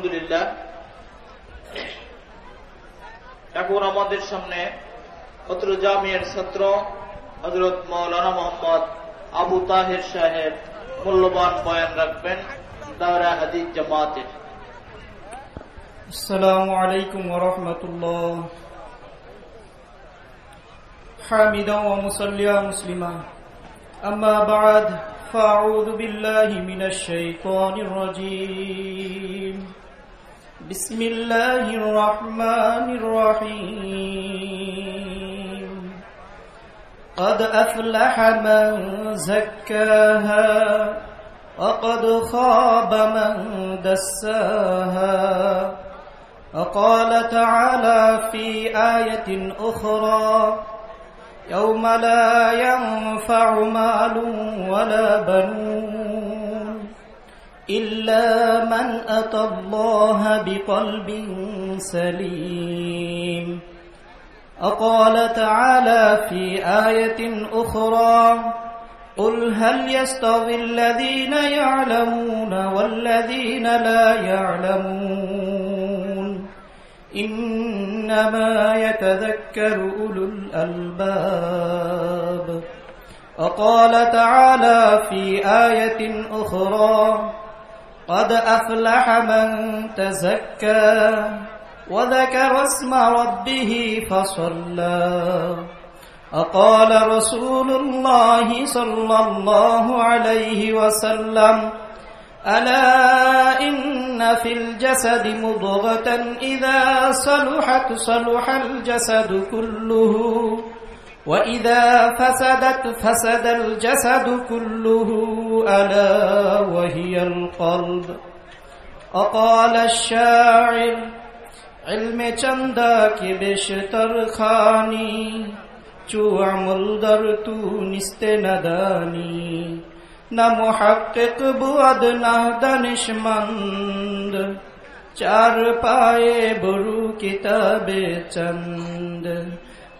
আলহামদুলিল্লাহ এখন আমাদের সামনে অত্র জামিয়ার ছাত্র হজরত মৌলানা মোহাম্মদ আবু তাহের সাহেব মূল্যবান বয়ান রাখবেন দাওরা হাদিস জামাতের السلام عليكم ورحمة الله حامدا ومصليا مسلما أما بعد فأعوذ بالله من الشيطان الرجيم بسم الله الرحمن الرحيم قد أفلح من زكاها وقد خاب من دساها وقال تعالى في آية أخرى يوم لا ينفع مال ولا بنون إلا من أتى الله بقلب سليم. وقال تعالى في آية أخرى قل هل يستوي الذين يعلمون والذين لا يعلمون؟ إنما يتذكر أولو الألباب. وقال تعالى في آية أخرى قد أفلح من تزكى وذكر اسم ربه فصلى. وقال رسول الله صلى الله عليه وسلم ألا إن في الجسد مضغة إذا صلحت صلح الجسد كله. وإذا فسدت فسد الجسد كله ألا وهي القلب أقال الشاعر علم چندا کی بشتر خانی چو عمل در تو نست ندانی نه محقق بود نه دانشمند چار پائے برو کتاب چند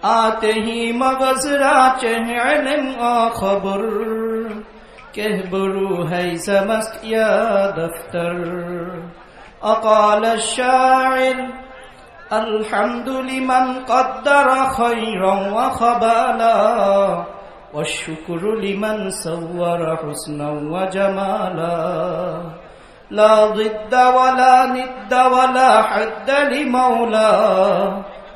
آتے ہی مغزرا چہ علم و خبر۔ کہ برو ہے سمست یا دفتر۔ اقال الشاعر الحمد لمن قدر خيرا وخبالا والشكر لمن صور حسنا وجمالا لا ضد ولا ند ولا حد لمولاه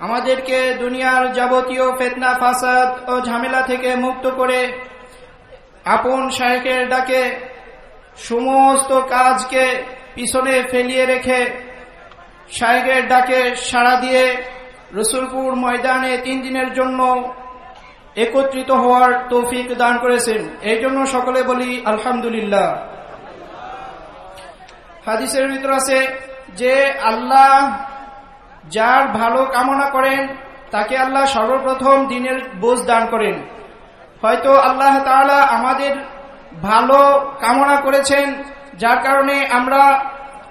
আমাদেরকে দুনিয়ার যাবতীয় ফেতনা, ফাসাদ ও ঝামেলা থেকে মুক্ত করে আপন শাহেকের ডাকে সমস্ত কাজকে পিছনে ফেলিয়ে রেখে শাহেকের ডাকে সাড়া দিয়ে রসুলপুর ময়দানে তিন দিনের জন্য একত্রিত হওয়ার তৌফিক দান করেছেন। এই জন্য সকলে বলি আলহামদুলিল্লাহ। হাদিসের ভিতর আছে যে আল্লাহ যার ভালো কামনা করেন, তাকে আল্লাহ সর্বপ্রথম দিনের বোঝ দান করেন। হয়তো আল্লাহ তাআলা আমাদের ভালো কামনা করেছেন, যার কারণে আমরা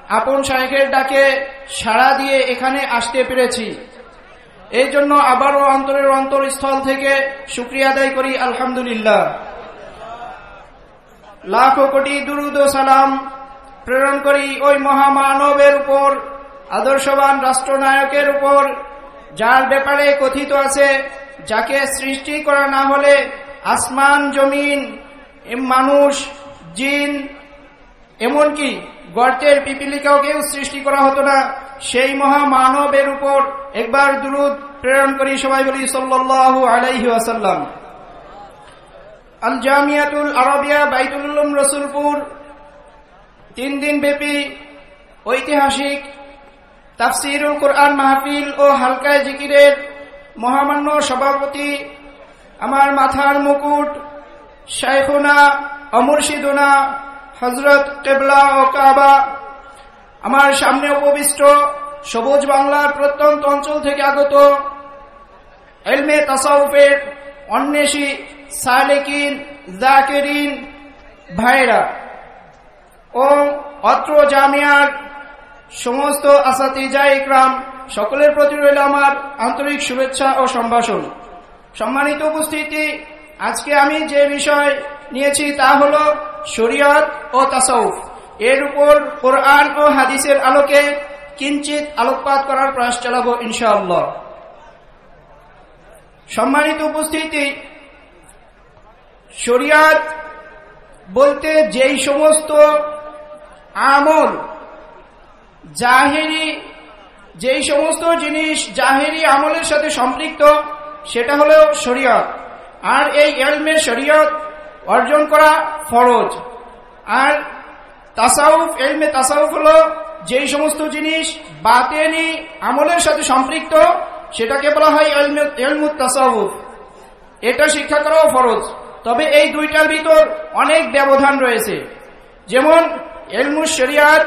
আপন শাহেকের ডাকে সাড়া দিয়ে এখানে আসতে পেরেছি। এই জন্য আবারও অন্তরের অন্তরস্থল থেকে শুক্রিয়া আদায় করি, আলহামদুলিল্লাহ। লাখো কোটি দুরুদ সালাম প্রেরণ করি ওই মহামানবের উপর। আদর্শবান রাষ্ট্রনায়কের উপর যার ব্যাপারে কথিত আছে, যাকে সৃষ্টি করা না হলে আসমান, জমিন মানুষ, জিন, এমনকি গর্তের পিপিলিকাও কেউ সৃষ্টি করা হতো না। সেই মহা মহামানবের উপর একবার দুরুদ প্রেরণ করি সবাই বলি, সাল্লাল্লাহু আলাইহি ওয়াসাল্লাম। আল জামিয়াতুল আরবিয়া বাইতুল রসুলপুর, তিন দিন ব্যাপী ঐতিহাসিক তাফসিরুল কোরআন মাহফিল ও হালকায় জিকিরের মহামান্য সভাপতি আমার মাথার মুকুট শাইখুনা অমুর্শিদুনা হজরত কেবলা ও কাবা। আমার সামনে উপবিষ্ট সবুজ বাংলার প্রত্যন্ত অঞ্চল থেকে আগত এলমে তাসাউফের অন্বেষী সালেকিন, জাকেরিন ভাইরা ও অত্র জামিয়ার সমস্ত আসাতিজা ইকরাম, সকলের প্রতি রইল আমার আন্তরিক শুভেচ্ছা ও সম্ভাষণ। সম্মানিত উপস্থিতি, আজকে আমি যে বিষয় নিয়েছি তা হল শরিয়ত ও তাসৌফ এর উপর কোরআন ও হাদিসের আলোকে কিঞ্চিত আলোকপাত করার প্রয়াস চালাবো ইনশাআল্লাহ। সম্মানিত উপস্থিতি, শরিয়াত বলতে যেই সমস্ত আমল জাহেরি, যেই সমস্ত জিনিস জাহেরি আমলের সাথে সম্পৃক্ত, সেটা হলো শরিয়ত। আর এই এলমে শরিয়ত অর্জন করা ফরজ। আর তাসাউফ, এলমে তাসাউফ হলো যেই সমস্ত জিনিস বাতেনি আমলের সাথে সম্পৃক্ত, সেটাকে বলা হয় তাসাউফ। এটা শিক্ষা করাও ফরজ। তবে এই দুইটার ভিতর অনেক ব্যবধান রয়েছে। যেমন এলমুস শরিয়াত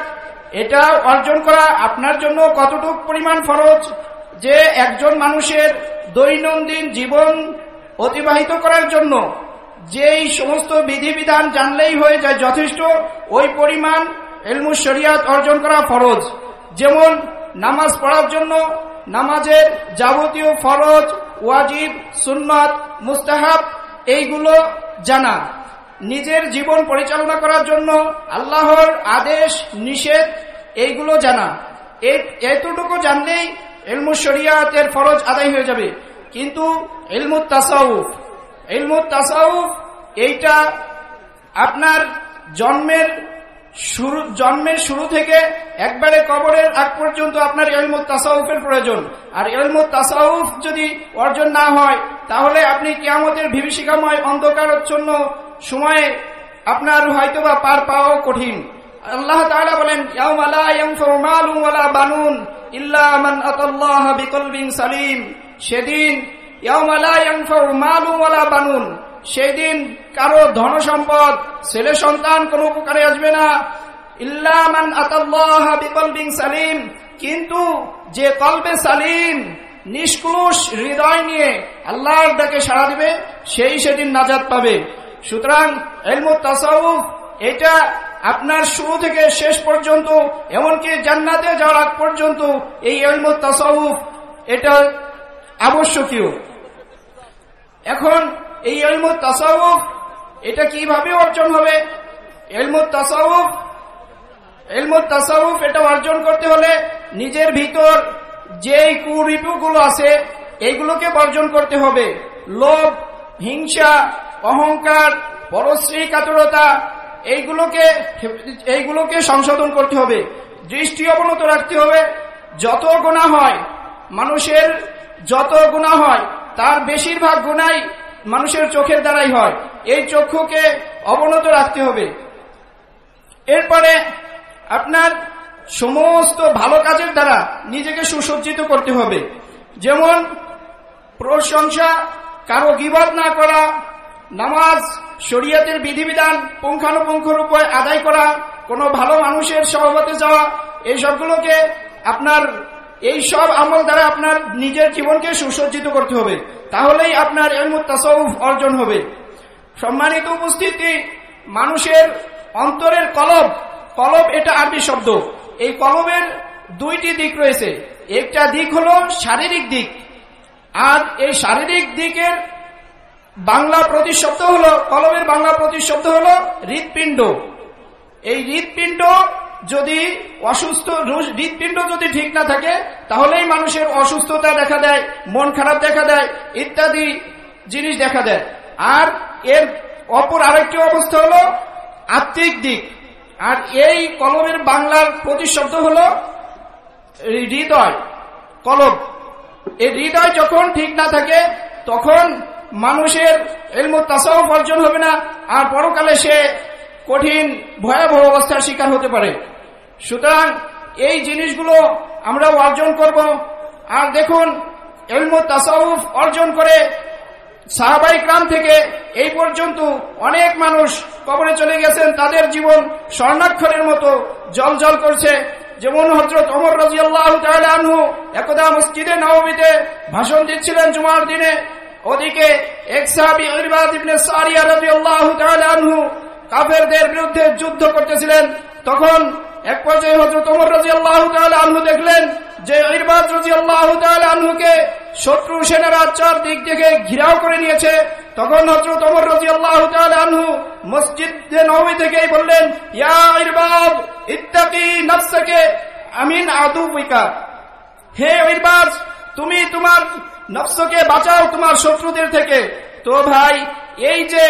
এটা অর্জন করা আপনার জন্য কতটুক পরিমাণ ফরজ যে একজন মানুষের দৈনন্দিন জীবন অতিবাহিত করার জন্য যেই সমস্ত বিধিবিধান জানলেই হয়ে যায় যথেষ্ট, ওই পরিমাণ এলমুস শরিয়াত অর্জন করা ফরজ। যেমন নামাজ পড়ার জন্য নামাজের যাবতীয় ফরজ, ওয়াজিব, সুন্নত, মুস্তাহাব, এইগুলো জানা। নিজের জীবন পরিচালনা করার জন্য আল্লাহর আদেশ, নিষেধ, এইগুলো জানা। এতটুকু জানলেই এলমু শরিয়াতের ফরজ আদায় হয়ে যাবে। কিন্তু এলমুত তাসাউফ এলমুত তাসাউফ এইটা আপনার জন্মের শুরু জন্মের শুরু থেকে একবারে কবরের আগ পর্যন্ত আপনার এলমুত তাসাউফের প্রয়োজন। আর এলমুত তাসাউফ যদি অর্জন না হয়, তাহলে আপনি কিয়ামতের বিভীষিকাময় অন্ধকারচ্ছন্ন সময়ে আপনার হয়তোবা পার পাওয়াও কঠিন। আল্লাহ তাআলা বলেন বানুন সালিম। সেদিন বানুন। সেদিন কারও ধন সম্পদ, ছেলে সন্তান কোনো উপকারে আসবে না। ইল্লা মান আতাল্লাহ বিকলবিন সালিম। কিন্তু যে কলবে সালিম, নিষ্কুলুষ হৃদয় নিয়ে আল্লাহর ডাকে সাড়া দিবে, সেই সেদিন নাজাদ পাবে। সুতরাং তাসাউফ, এটা আপনার শুরু থেকে শেষ পর্যন্ত, এমনকি জান্নাতে যাওয়ার আগ পর্যন্ত এই এলমু তাসাউফ এটা আবশ্যকীয়। এখন এই এলমু তাসাউফ, এটা কীভাবে অর্জন হবে? এলমু তাসাউফ এলমু তাসাউফ এটা অর্জন করতে হলে নিজের ভিতর যেই কুরিপুগুলো আছে, এইগুলোকে বর্জন করতে হবে। লোভ, হিংসা অহংকার, পরশ্রী, কাতরতা, এইগুলোকে এইগুলোকে সংশোধন করতে হবে। দৃষ্টি অবনত রাখতে হবে। যত গুণা হয়, মানুষের যত গুণা হয়, তার বেশিরভাগ গুণাই মানুষের চোখের দ্বারাই হয়। এই চক্ষুকে অবনত রাখতে হবে। এরপরে আপনার সমস্ত ভালো কাজের দ্বারা নিজেকে সুসজ্জিত করতে হবে। যেমন প্রশংসা, কারও গিবাদ না করা নামাজ, শরীয়তের বিধিবিধান পুঙ্খানুপুঙ্খ রূপে আদায় করা, কোনো ভালো মানুষের সহবতে যাওয়া, এই সবগুলোকে আপনার, এই সব আমল দ্বারা আপনার নিজের জীবনকে সুসজ্জিত করতে হবে। তাহলেই আপনার এলমুত তাসউফ অর্জন হবে। সম্মানিত উপস্থিতি, মানুষের অন্তরের কলব কলব এটা আরবি শব্দ। এই কলবের দুইটি দিক রয়েছে। একটা দিক হলো শারীরিক দিক। আর এই শারীরিক দিকের বাংলা প্রতিশব্দ হলো, কলমের বাংলা প্রতিশব্দ হলো হৃৎপিণ্ড। এই হৃৎপিণ্ড যদি অসুস্থ হৃৎপিণ্ড যদি ঠিক না থাকে, তাহলেই মানুষের অসুস্থতা দেখা দেয়, মন খারাপ দেখা দেয়, ইত্যাদি জিনিস দেখা দেয়। আর এর অপর আরেকটি অবস্থা হলো আত্মিক দিক। আর এই কলমের বাংলার প্রতিশব্দ হলো হৃদয়, কলম। এই হৃদয় যখন ঠিক না থাকে, তখন মানুষের এলম তাসাও অর্জন হবে না, আর পরকালে সে কঠিন, ভয়াবহ অবস্থার শিকার হতে পারে। সুতরাং এই জিনিসগুলো আমরা অর্জন করব। আর দেখুন এলম তাসাউফ অর্জন করে সাহাবাই গ্রাম থেকে এই পর্যন্ত অনেক মানুষ কবরে চলে গেছেন, তাদের জীবন স্বর্ণাক্ষরের মতো জল জল করছে। যেমন হজরত অমর রাজি আল্লাহ আনহু একদা মসজিদে নবমীতে ভাষণ দিচ্ছিলেন জুমার দিনে। ওদিকে এক আনহু কাফেরদের বিরুদ্ধে যুদ্ধ করতেছিলেন। তখন এক পর্যায়ে হযরত ওমর রাদিয়াল্লাহু তাআলা আনহু দেখলেন যে ইরবাদ রাদিয়াল্লাহু তাআলা আনহুকে শত্রু সেনারা চার দিক থেকে ঘিরাও করে নিয়েছে। তখন হযরত ওমর রাদিয়াল্লাহু তাআলা আনহু মসজিদে নববী থেকেই বললেন, ইয়া ইরবাদ ইত্তাকি নাফসাকে, আমিন আদুবিকা হে ইরবাদ তুমি তোমার নফসকে বাঁচাও তোমার শত্রুদের থেকে। তো ভাই, এই যে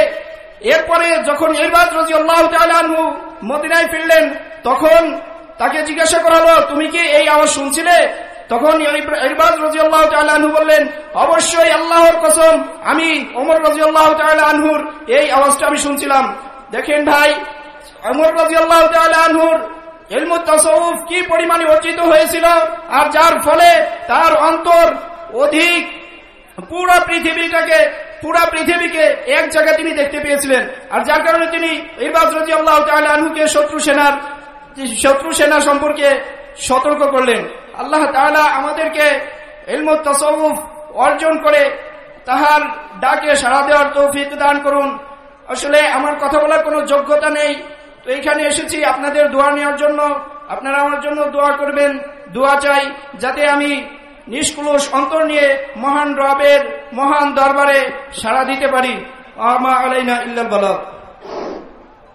এরপরে যখন ইরবাদ রাজি আল্লাহ আনহু মদিনায় ফিরলেন, তখন তাকে জিজ্ঞাসা করা হলো, তুমি কি এই আওয়াজ শুনছিলে? তখন ইরবাদ রাজি আল্লাহ আনহু বললেন, অবশ্যই আল্লাহর কসম, আমি ওমর রাজি আল্লাহ আনহুর এই আওয়াজটা আমি শুনছিলাম। দেখেন ভাই, ওমর রাজি আল্লাহ আনহুর এলমু কি পরিমাণে অর্জিত হয়েছিল, আর যার ফলে তার অন্তর অধিক পুরো পৃথিবীটাকে, পুরা পৃথিবীকে এক জায়গায় তিনি দেখতে পেয়েছিলেন। আর যার কারণে তিনি আল্লাহ আনহুকে শত্রু সেনার, শত্রু সেনা সম্পর্কে সতর্ক করলেন। আল্লাহ তাআলা আমাদেরকে এলমু তসৌফ অর্জন করে তাহার ডাকে সাড়া দেওয়ার তৌফিক দান করুন। আসলে আমার কথা বলার কোনো যোগ্যতা নেই। তো এখানে এসেছি আপনাদের দোয়া নেওয়ার জন্য। আপনারা আমার জন্য দোয়া করবেন, দোয়া চাই, যাতে আমি নিষ্কুলস অন্তর নিয়ে মহান রবের মহান দরবারে সাড়া দিতে পারি। আমা আলাইনা ইল্লাল বালাগ।